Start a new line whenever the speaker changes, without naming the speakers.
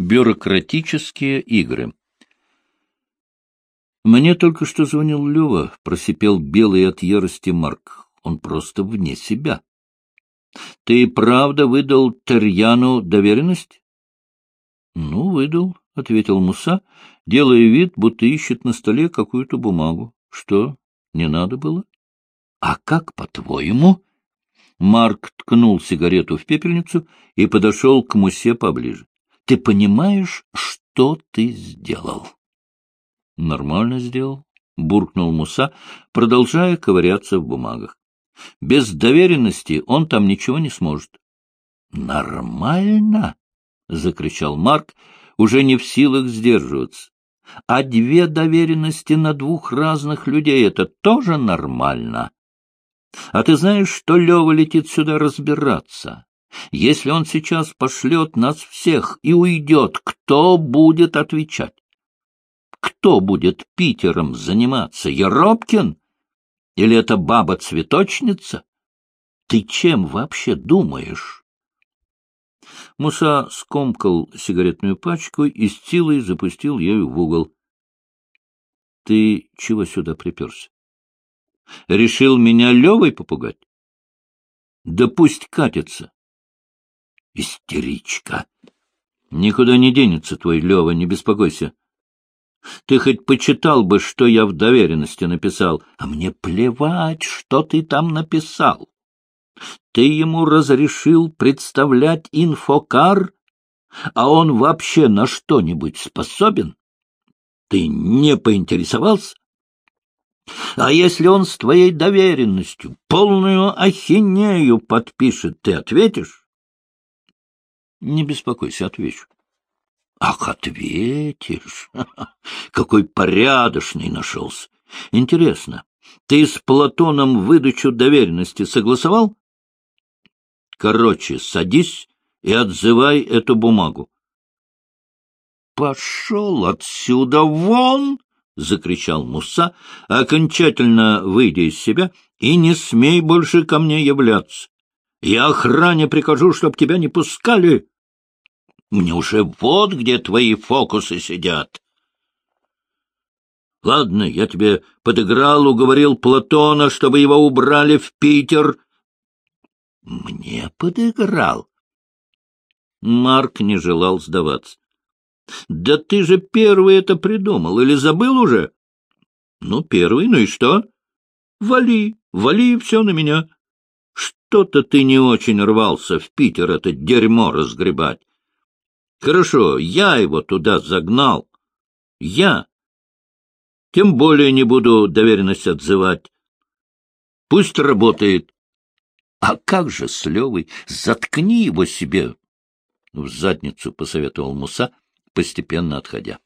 Бюрократические игры. «Мне только что звонил Лева», — просипел белый от ярости Марк. «Он просто вне себя». «Ты правда выдал Терьяну доверенность?» «Ну, выдал», — ответил Муса, делая вид, будто ищет на столе какую-то бумагу. «Что, не надо было?» «А как, по-твоему?» Марк ткнул сигарету в пепельницу и подошел к Мусе поближе. — Ты понимаешь, что ты сделал? — Нормально сделал, — буркнул Муса, продолжая ковыряться в бумагах. — Без доверенности он там ничего не сможет. — Нормально? — закричал Марк, уже не в силах сдерживаться. — А две доверенности на двух разных людей — это тоже нормально? А ты знаешь, что Лева летит сюда разбираться? Если он сейчас пошлет нас всех и уйдет, кто будет отвечать? Кто будет Питером заниматься? Еропкин? Или это баба-цветочница? Ты чем вообще думаешь? Муса скомкал сигаретную пачку и с силой запустил ею в угол. — Ты чего сюда приперся? Решил меня Левой попугать? Да пусть катится. Истеричка. Никуда не денется твой Лева, не беспокойся. Ты хоть почитал бы, что я в доверенности написал, а мне плевать, что ты там написал. Ты ему разрешил представлять инфокар, а он вообще на что-нибудь способен? Ты не поинтересовался? А если он с твоей доверенностью полную ахинею подпишет, ты ответишь? Не беспокойся, отвечу. Ах, ответишь! Какой порядочный нашелся! Интересно, ты с Платоном выдачу доверенности согласовал? Короче, садись и отзывай эту бумагу. Пошел отсюда вон! — закричал Муса, окончательно выйдя из себя, — и не смей больше ко мне являться. Я охране прикажу, чтоб тебя не пускали. Мне уже вот где твои фокусы сидят. Ладно, я тебе подыграл, уговорил Платона, чтобы его убрали в Питер. Мне подыграл. Марк не желал сдаваться. — Да ты же первый это придумал, или забыл уже? — Ну, первый, ну и что? — Вали, вали все на меня. Что-то ты не очень рвался в Питер это дерьмо разгребать. Хорошо, я его туда загнал. Я. Тем более не буду доверенность отзывать. Пусть работает. А как же с Левой? Заткни его себе. В задницу посоветовал Муса, постепенно отходя.